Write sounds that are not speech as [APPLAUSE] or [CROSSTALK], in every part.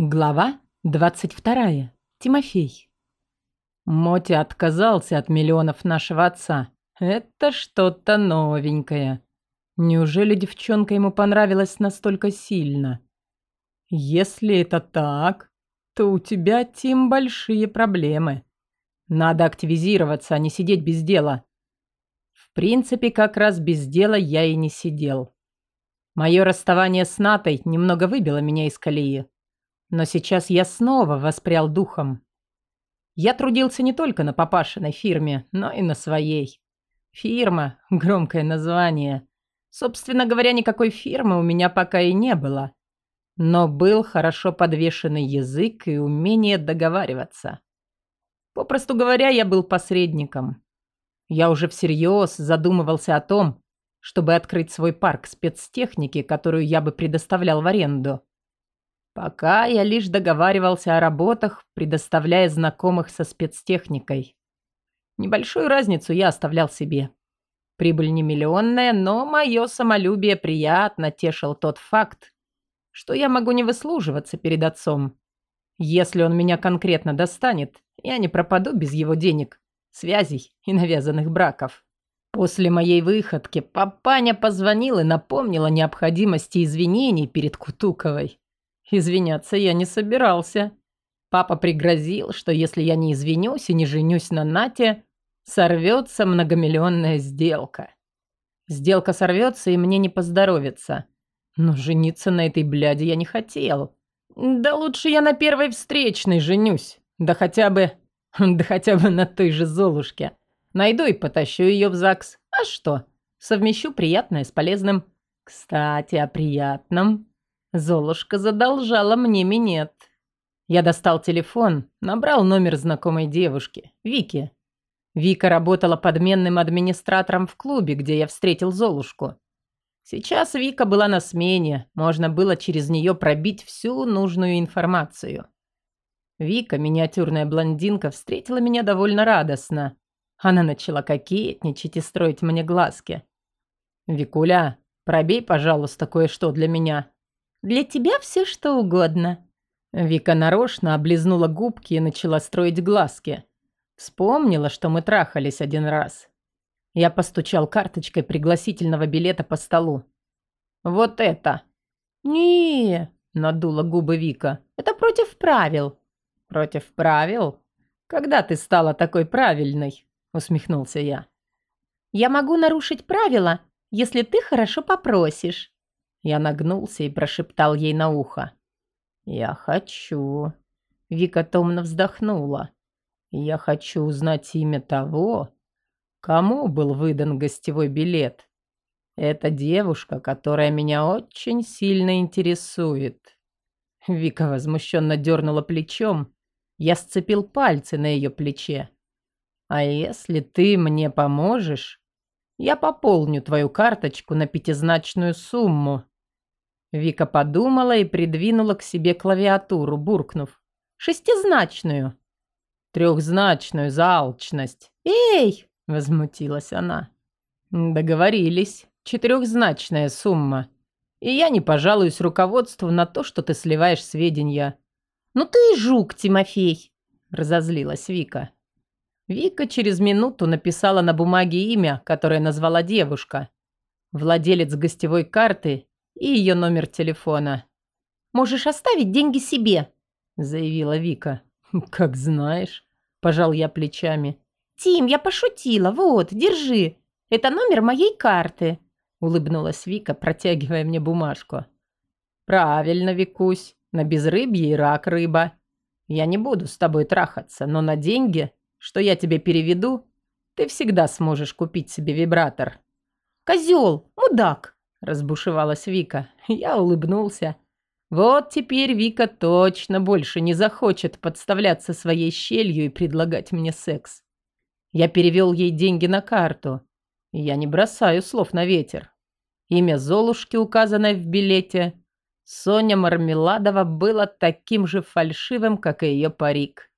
Глава 22. Тимофей. Моти отказался от миллионов нашего отца. Это что-то новенькое. Неужели девчонка ему понравилась настолько сильно? Если это так, то у тебя, Тим, большие проблемы. Надо активизироваться, а не сидеть без дела. В принципе, как раз без дела я и не сидел. Мое расставание с Натой немного выбило меня из колеи. Но сейчас я снова воспрял духом. Я трудился не только на папашиной фирме, но и на своей. Фирма – громкое название. Собственно говоря, никакой фирмы у меня пока и не было. Но был хорошо подвешенный язык и умение договариваться. Попросту говоря, я был посредником. Я уже всерьез задумывался о том, чтобы открыть свой парк спецтехники, которую я бы предоставлял в аренду. Пока я лишь договаривался о работах, предоставляя знакомых со спецтехникой. Небольшую разницу я оставлял себе. Прибыль не миллионная, но мое самолюбие приятно тешил тот факт, что я могу не выслуживаться перед отцом. Если он меня конкретно достанет, я не пропаду без его денег, связей и навязанных браков. После моей выходки папаня позвонил и напомнил о необходимости извинений перед Кутуковой. Извиняться я не собирался. Папа пригрозил, что если я не извинюсь и не женюсь на Нате, сорвется многомиллионная сделка. Сделка сорвется, и мне не поздоровится. Но жениться на этой бляде я не хотел. Да лучше я на первой встречной женюсь. Да хотя бы... [LAUGHS] Да хотя бы на той же Золушке. Найду и потащу ее в ЗАГС. А что? Совмещу приятное с полезным. Кстати, о приятном. Золушка задолжала мне минет. Я достал телефон, набрал номер знакомой девушки, Вики. Вика работала подменным администратором в клубе, где я встретил Золушку. Сейчас Вика была на смене, можно было через нее пробить всю нужную информацию. Вика, миниатюрная блондинка, встретила меня довольно радостно. Она начала кокетничать и строить мне глазки. «Викуля, пробей, пожалуйста, кое-что для меня», для тебя все что угодно». Вика нарочно облизнула губки и начала строить глазки. Вспомнила, что мы трахались один раз. Я постучал карточкой пригласительного билета по столу. «Вот это!» не надула губы Вика. «Это против правил». «Против правил? Когда ты стала такой правильной?» усмехнулся я. «Я могу нарушить правила, если ты хорошо попросишь». Я нагнулся и прошептал ей на ухо. «Я хочу». Вика томно вздохнула. «Я хочу узнать имя того, кому был выдан гостевой билет. Это девушка, которая меня очень сильно интересует». Вика возмущенно дернула плечом. Я сцепил пальцы на ее плече. «А если ты мне поможешь, я пополню твою карточку на пятизначную сумму». Вика подумала и придвинула к себе клавиатуру, буркнув. «Шестизначную». «Трехзначную за алчность». «Эй!» – возмутилась она. «Договорились. Четырехзначная сумма. И я не пожалуюсь руководству на то, что ты сливаешь сведения». «Ну ты и жук, Тимофей!» – разозлилась Вика. Вика через минуту написала на бумаге имя, которое назвала девушка. Владелец гостевой карты и ее номер телефона. «Можешь оставить деньги себе», – заявила Вика. [LAUGHS] «Как знаешь», – пожал я плечами. «Тим, я пошутила. Вот, держи. Это номер моей карты», – улыбнулась Вика, протягивая мне бумажку. «Правильно, Викусь. На безрыбье и рак рыба. Я не буду с тобой трахаться, но на деньги что я тебе переведу, ты всегда сможешь купить себе вибратор». «Козел! Мудак!» – разбушевалась Вика. Я улыбнулся. «Вот теперь Вика точно больше не захочет подставляться своей щелью и предлагать мне секс. Я перевел ей деньги на карту. Я не бросаю слов на ветер. Имя Золушки, указанное в билете, Соня Мармеладова было таким же фальшивым, как и ее парик.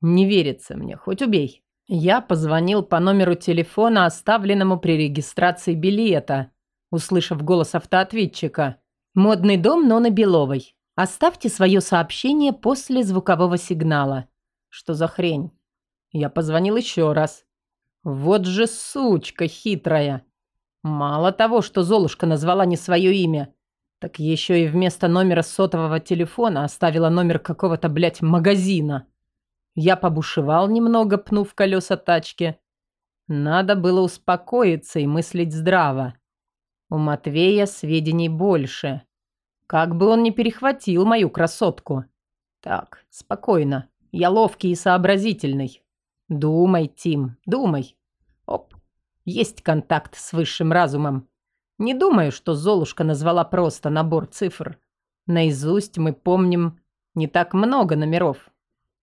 Не верится мне, хоть убей. Я позвонил по номеру телефона, оставленному при регистрации билета, услышав голос автоответчика. «Модный дом Ноны Беловой. Оставьте свое сообщение после звукового сигнала. Что за хрень? Я позвонил еще раз. Вот же сучка хитрая. Мало того, что Золушка назвала не свое имя, так еще и вместо номера сотового телефона оставила номер какого-то, блядь, магазина. Я побушевал немного, пнув колеса тачки. Надо было успокоиться и мыслить здраво. У Матвея сведений больше. Как бы он ни перехватил мою красотку. Так, спокойно. Я ловкий и сообразительный. Думай, Тим, думай. Оп, есть контакт с высшим разумом. Не думаю, что Золушка назвала просто набор цифр. Наизусть мы помним не так много номеров.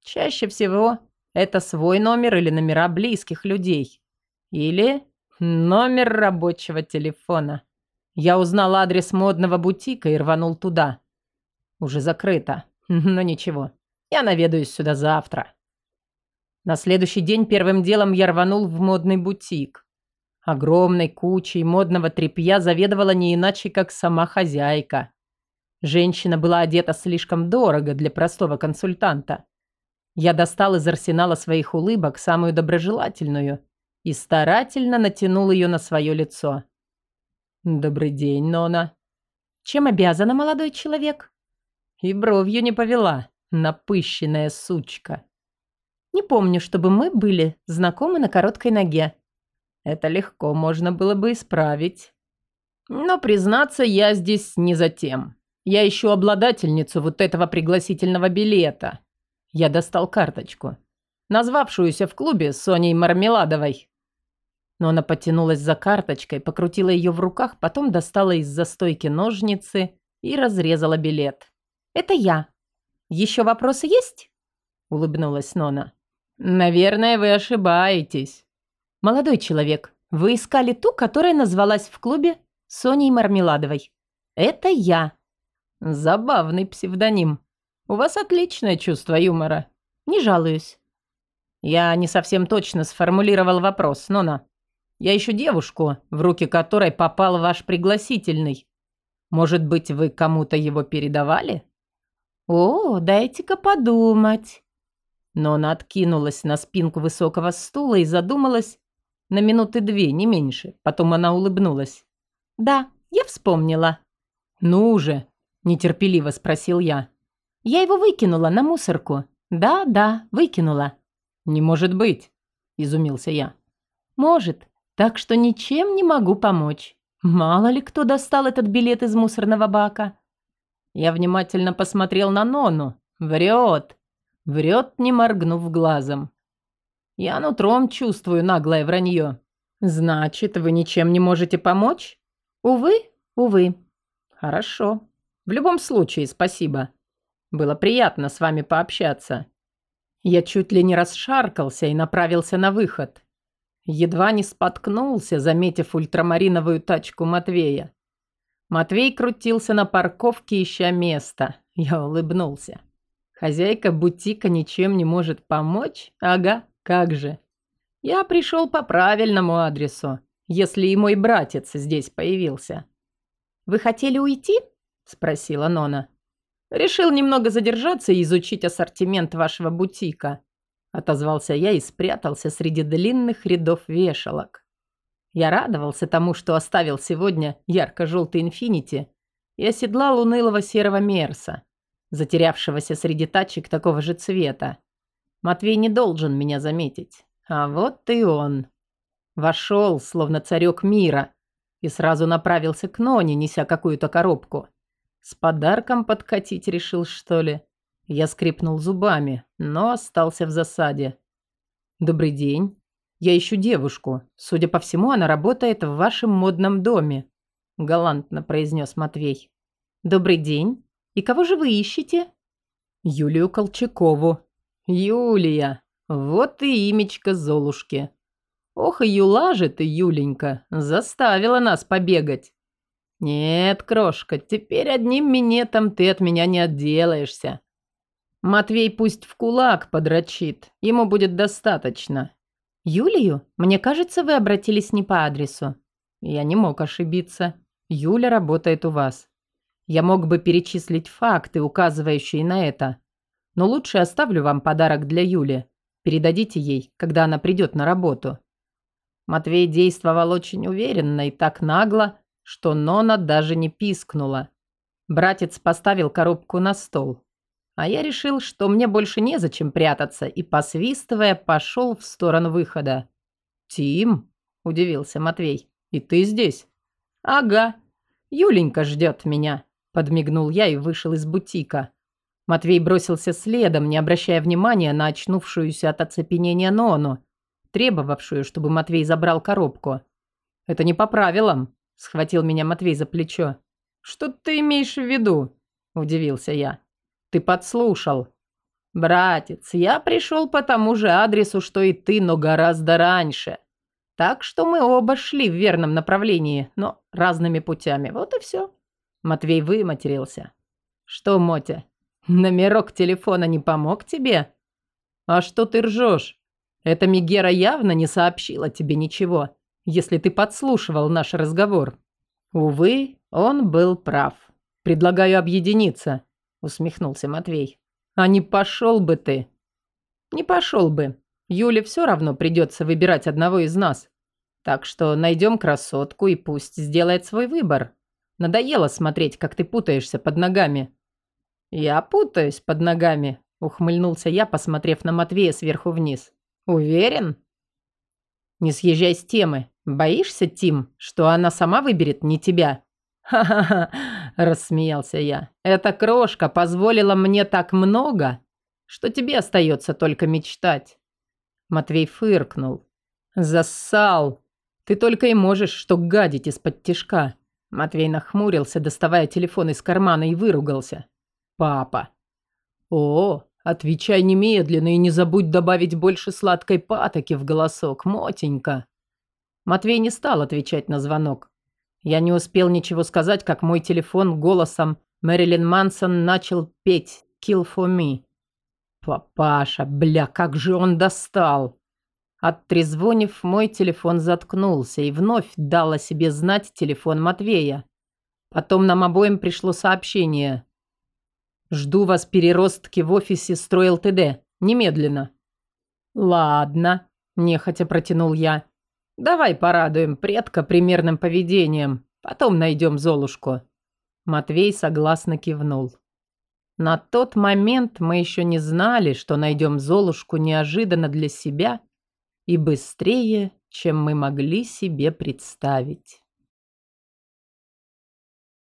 Чаще всего это свой номер или номера близких людей. Или номер рабочего телефона. Я узнал адрес модного бутика и рванул туда. Уже закрыто. [LAUGHS] Но ничего. Я наведаюсь сюда завтра. На следующий день первым делом я рванул в модный бутик. Огромной кучей модного тряпья заведовала не иначе, как сама хозяйка. Женщина была одета слишком дорого для простого консультанта. Я достал из арсенала своих улыбок самую доброжелательную и старательно натянул ее на свое лицо. «Добрый день, Нона». «Чем обязана, молодой человек?» И бровью не повела, напыщенная сучка. «Не помню, чтобы мы были знакомы на короткой ноге». Это легко можно было бы исправить. Но, признаться, я здесь не за тем. Я ищу обладательницу вот этого пригласительного билета. Я достал карточку, назвавшуюся в клубе Соней Мармеладовой. Но она потянулась за карточкой, покрутила ее в руках, потом достала из застойки ножницы и разрезала билет. «Это я. Еще вопросы есть?» Улыбнулась Нона. «Наверное, вы ошибаетесь». «Молодой человек, вы искали ту, которая назвалась в клубе Соней Мармеладовой. Это я». «Забавный псевдоним. У вас отличное чувство юмора». «Не жалуюсь». «Я не совсем точно сформулировал вопрос, Нона. Я ищу девушку, в руки которой попал ваш пригласительный. Может быть, вы кому-то его передавали?» «О, дайте-ка подумать». Но она откинулась на спинку высокого стула и задумалась на минуты две, не меньше. Потом она улыбнулась. «Да, я вспомнила». «Ну уже», – нетерпеливо спросил я. «Я его выкинула на мусорку». «Да, да, выкинула». «Не может быть», – изумился я. «Может так что ничем не могу помочь. Мало ли кто достал этот билет из мусорного бака. Я внимательно посмотрел на Нону. Врет. Врет, не моргнув глазом. Я нутром чувствую наглое вранье. Значит, вы ничем не можете помочь? Увы, увы. Хорошо. В любом случае, спасибо. Было приятно с вами пообщаться. Я чуть ли не расшаркался и направился на выход. Едва не споткнулся, заметив ультрамариновую тачку Матвея. Матвей крутился на парковке, ища место. Я улыбнулся. Хозяйка бутика ничем не может помочь? Ага, как же. Я пришел по правильному адресу, если и мой братец здесь появился. «Вы хотели уйти?» – спросила Нона. «Решил немного задержаться и изучить ассортимент вашего бутика», Отозвался я и спрятался среди длинных рядов вешалок. Я радовался тому, что оставил сегодня ярко-желтый инфинити и оседлал унылого серого мерса, затерявшегося среди тачек такого же цвета. Матвей не должен меня заметить. А вот и он. Вошел, словно царек мира, и сразу направился к Ноне, неся какую-то коробку. С подарком подкатить решил, что ли? Я скрипнул зубами, но остался в засаде. «Добрый день. Я ищу девушку. Судя по всему, она работает в вашем модном доме», – галантно произнес Матвей. «Добрый день. И кого же вы ищете?» «Юлию Колчакову». «Юлия. Вот и имечко Золушки. Ох и юла же ты, Юленька, заставила нас побегать». «Нет, крошка, теперь одним минетом ты от меня не отделаешься. Матвей пусть в кулак подрочит, ему будет достаточно. Юлию? Мне кажется, вы обратились не по адресу. Я не мог ошибиться. Юля работает у вас. Я мог бы перечислить факты, указывающие на это. Но лучше оставлю вам подарок для Юли. Передадите ей, когда она придет на работу». Матвей действовал очень уверенно и так нагло, что Нона даже не пискнула. Братец поставил коробку на стол. А я решил, что мне больше незачем прятаться, и, посвистывая, пошел в сторону выхода. «Тим?» – удивился Матвей. «И ты здесь?» «Ага. Юленька ждет меня», – подмигнул я и вышел из бутика. Матвей бросился следом, не обращая внимания на очнувшуюся от оцепенения Нону, требовавшую, чтобы Матвей забрал коробку. «Это не по правилам», – схватил меня Матвей за плечо. «Что ты имеешь в виду?» – удивился я. «Ты подслушал». «Братец, я пришел по тому же адресу, что и ты, но гораздо раньше. Так что мы оба шли в верном направлении, но разными путями. Вот и все». Матвей выматерился. «Что, Мотя, Номерок телефона не помог тебе? А что ты ржешь? Эта Мигера явно не сообщила тебе ничего, если ты подслушивал наш разговор. Увы, он был прав. Предлагаю объединиться, усмехнулся Матвей. А не пошел бы ты. Не пошел бы. Юле все равно придется выбирать одного из нас. Так что найдем красотку и пусть сделает свой выбор. Надоело смотреть, как ты путаешься под ногами. «Я путаюсь под ногами», – ухмыльнулся я, посмотрев на Матвея сверху вниз. «Уверен?» «Не съезжай с темы. Боишься, Тим, что она сама выберет не тебя?» «Ха-ха-ха», – рассмеялся я. «Эта крошка позволила мне так много, что тебе остается только мечтать». Матвей фыркнул. «Зассал! Ты только и можешь что гадить из-под тишка». Матвей нахмурился, доставая телефон из кармана и выругался. Папа. О, отвечай немедленно и не забудь добавить больше сладкой патоки в голосок, мотенька. Матвей не стал отвечать на звонок. Я не успел ничего сказать, как мой телефон голосом Мэрилин Мансон начал петь «Kill for me». Папаша, бля, как же он достал! Оттрезвонив, мой телефон заткнулся и вновь дал о себе знать телефон Матвея. Потом нам обоим пришло сообщение. Жду вас переростки в офисе «Строй ЛТД». Немедленно». «Ладно», – нехотя протянул я. «Давай порадуем предка примерным поведением. Потом найдем Золушку». Матвей согласно кивнул. На тот момент мы еще не знали, что найдем Золушку неожиданно для себя и быстрее, чем мы могли себе представить.